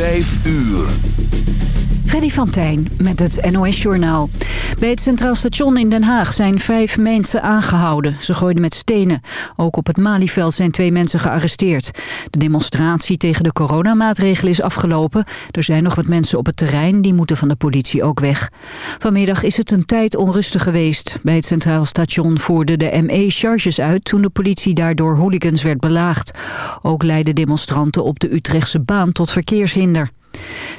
Vijf uur. Freddy van Tijn met het NOS-journaal. Bij het Centraal Station in Den Haag zijn vijf mensen aangehouden. Ze gooiden met stenen. Ook op het Malieveld zijn twee mensen gearresteerd. De demonstratie tegen de coronamaatregelen is afgelopen. Er zijn nog wat mensen op het terrein, die moeten van de politie ook weg. Vanmiddag is het een tijd onrustig geweest. Bij het Centraal Station voerde de ME charges uit... toen de politie daardoor hooligans werd belaagd. Ook leidden demonstranten op de Utrechtse baan tot verkeershinder.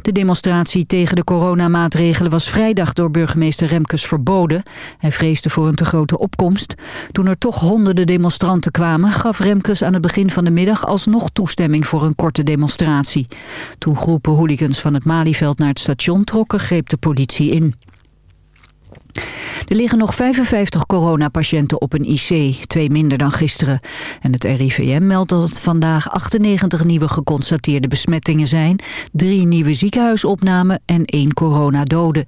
De demonstratie tegen de coronamaatregelen was vrijdag door burgemeester Remkes verboden. Hij vreesde voor een te grote opkomst. Toen er toch honderden demonstranten kwamen, gaf Remkes aan het begin van de middag alsnog toestemming voor een korte demonstratie. Toen groepen hooligans van het Malieveld naar het station trokken, greep de politie in. Er liggen nog 55 coronapatiënten op een IC, twee minder dan gisteren. En het RIVM meldt dat het vandaag 98 nieuwe geconstateerde besmettingen zijn, drie nieuwe ziekenhuisopnamen en één coronadode.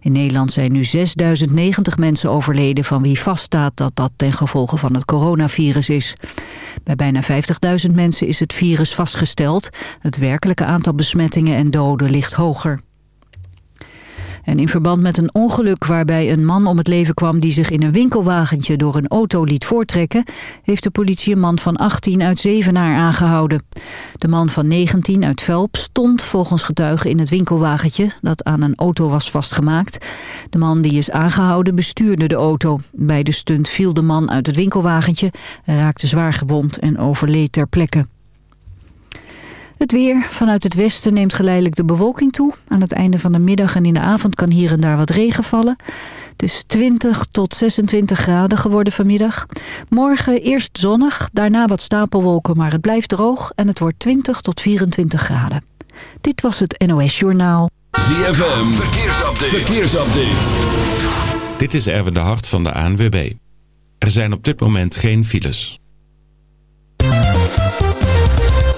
In Nederland zijn nu 6090 mensen overleden van wie vaststaat dat dat ten gevolge van het coronavirus is. Bij bijna 50.000 mensen is het virus vastgesteld. Het werkelijke aantal besmettingen en doden ligt hoger. En in verband met een ongeluk waarbij een man om het leven kwam... die zich in een winkelwagentje door een auto liet voortrekken... heeft de politie een man van 18 uit Zevenaar aangehouden. De man van 19 uit Velp stond volgens getuigen in het winkelwagentje... dat aan een auto was vastgemaakt. De man die is aangehouden bestuurde de auto. Bij de stunt viel de man uit het winkelwagentje... raakte zwaar gewond en overleed ter plekke. Het weer. Vanuit het westen neemt geleidelijk de bewolking toe. Aan het einde van de middag en in de avond kan hier en daar wat regen vallen. Het is 20 tot 26 graden geworden vanmiddag. Morgen eerst zonnig, daarna wat stapelwolken, maar het blijft droog... en het wordt 20 tot 24 graden. Dit was het NOS Journaal. ZFM, verkeersupdate. verkeersupdate. Dit is Erwin de Hart van de ANWB. Er zijn op dit moment geen files.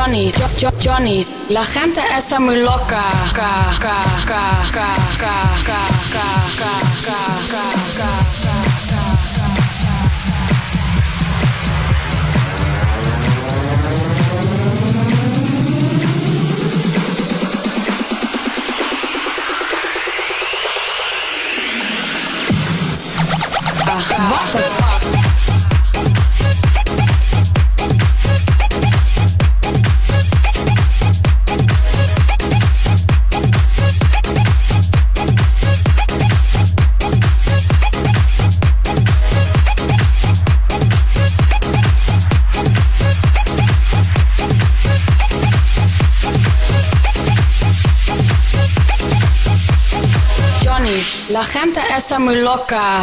Johnny, Jo- Jo- Johnny. La gente está muy loca. Ca, ca, ca, Wat muy loca.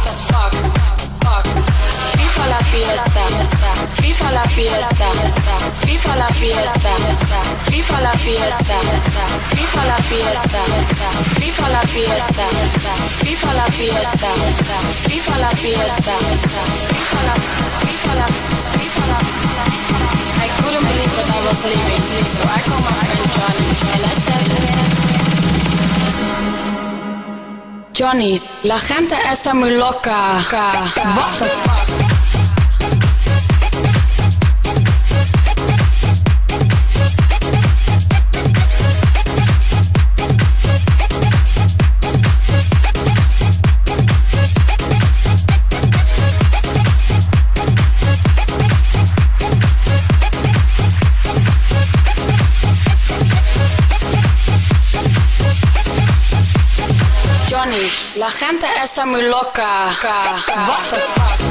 Viva la fiesta, viva la fiesta, viva la fiesta, viva la fiesta, viva la fiesta, viva la fiesta, viva la fiesta, viva la fiesta, viva la, viva la, viva la. I couldn't believe that I was leaving, so I called my friend Johnny. And I said, Johnny, la gente está muy loca. La gente está muy loca. What?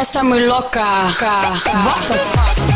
esta muy loca. What?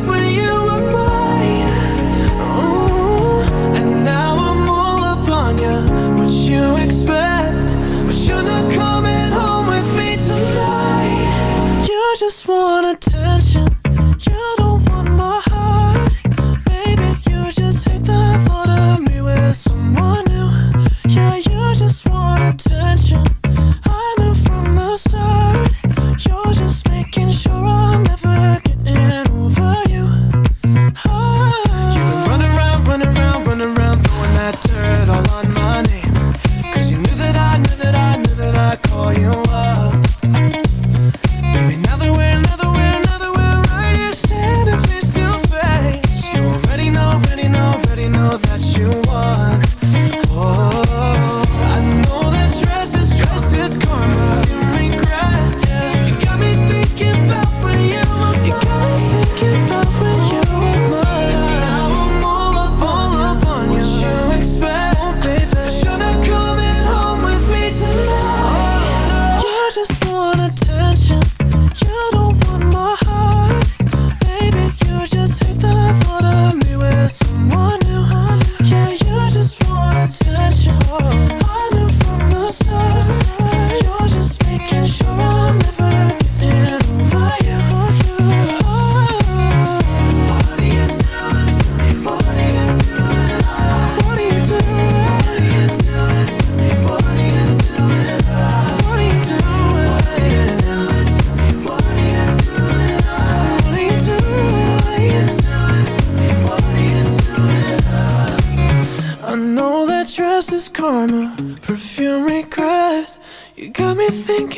just wanna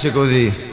piace così.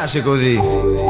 piace così.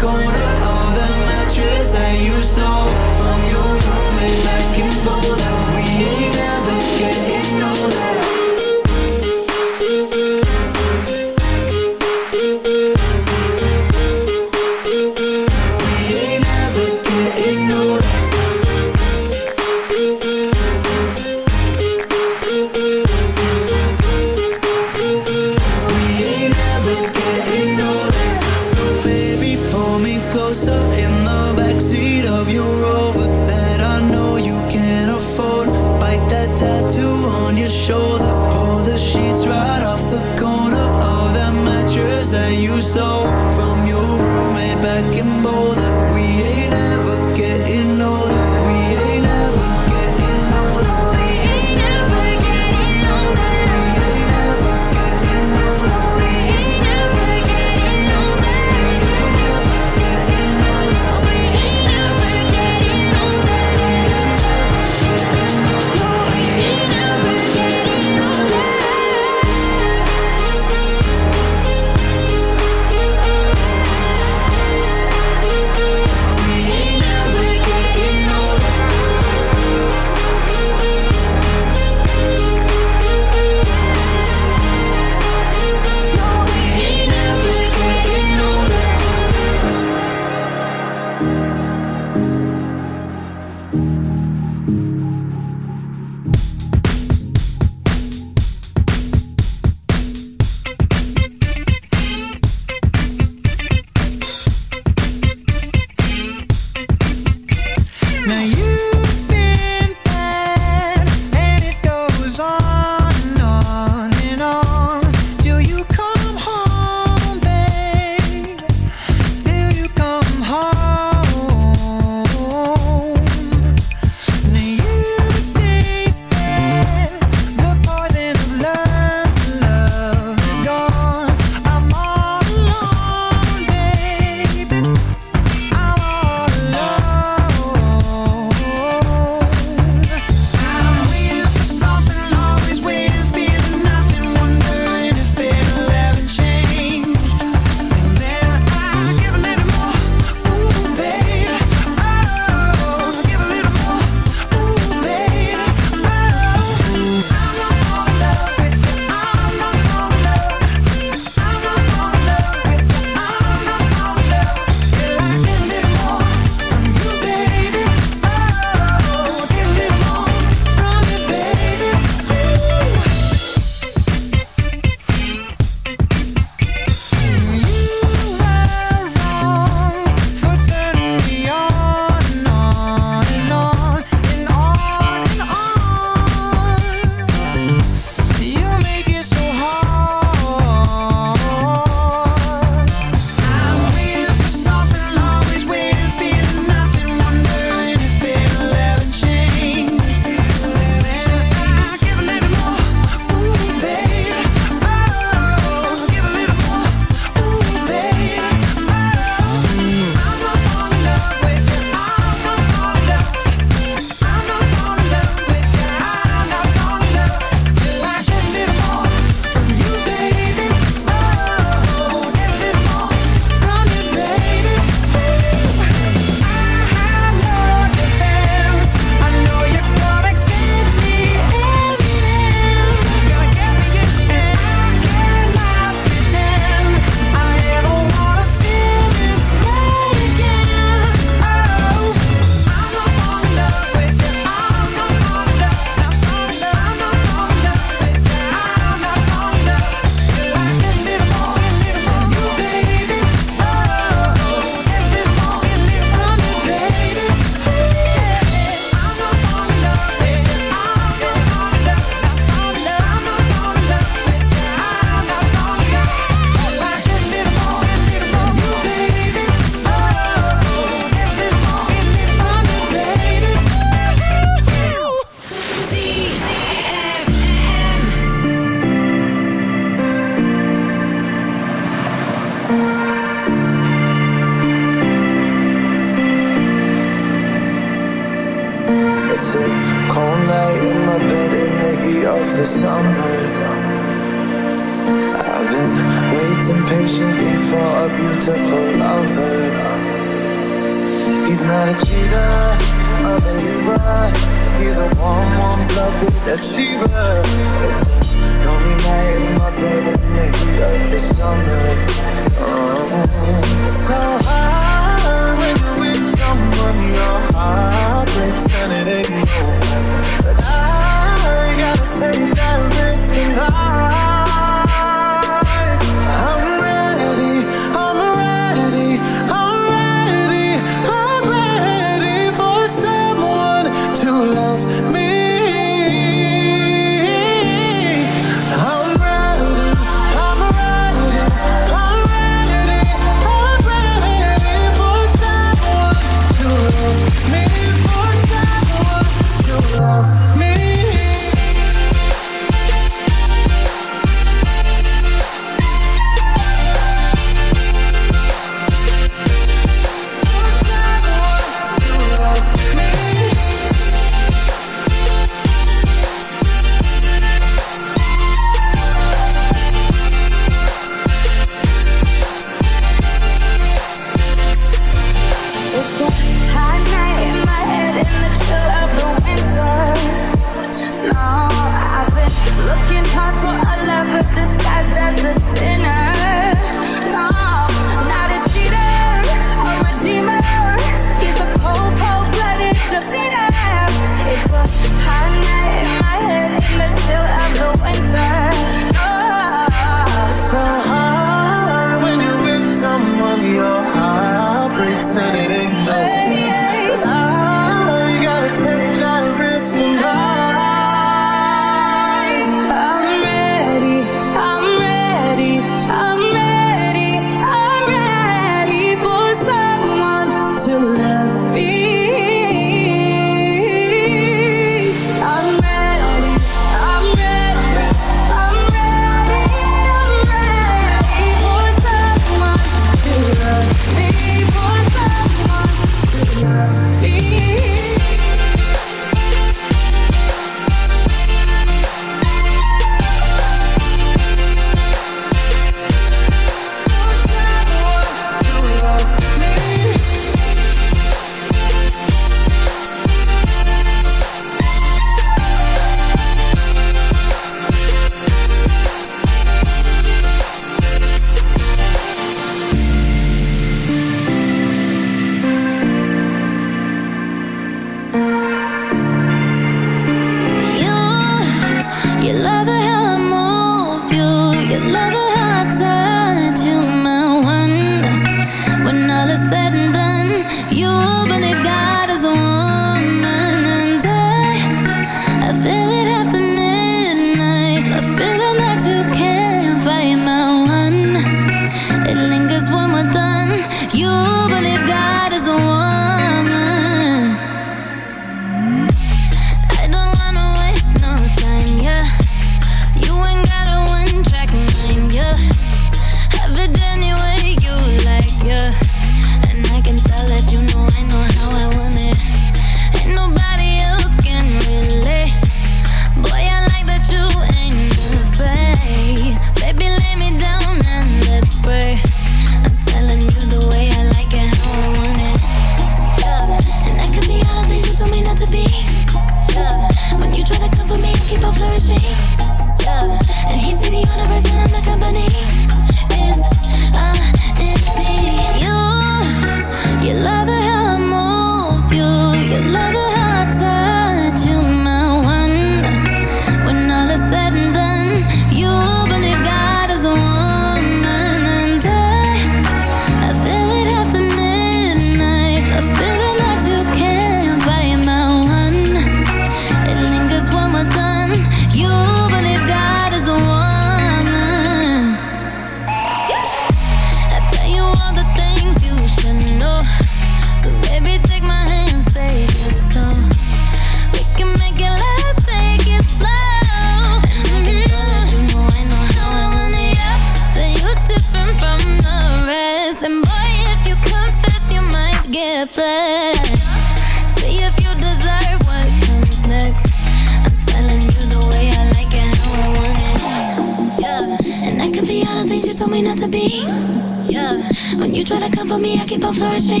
Not. Yeah. When you try to come for me, I keep on flourishing.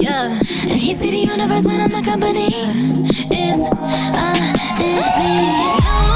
Yeah. And he see the universe when I'm the company. It's I and me.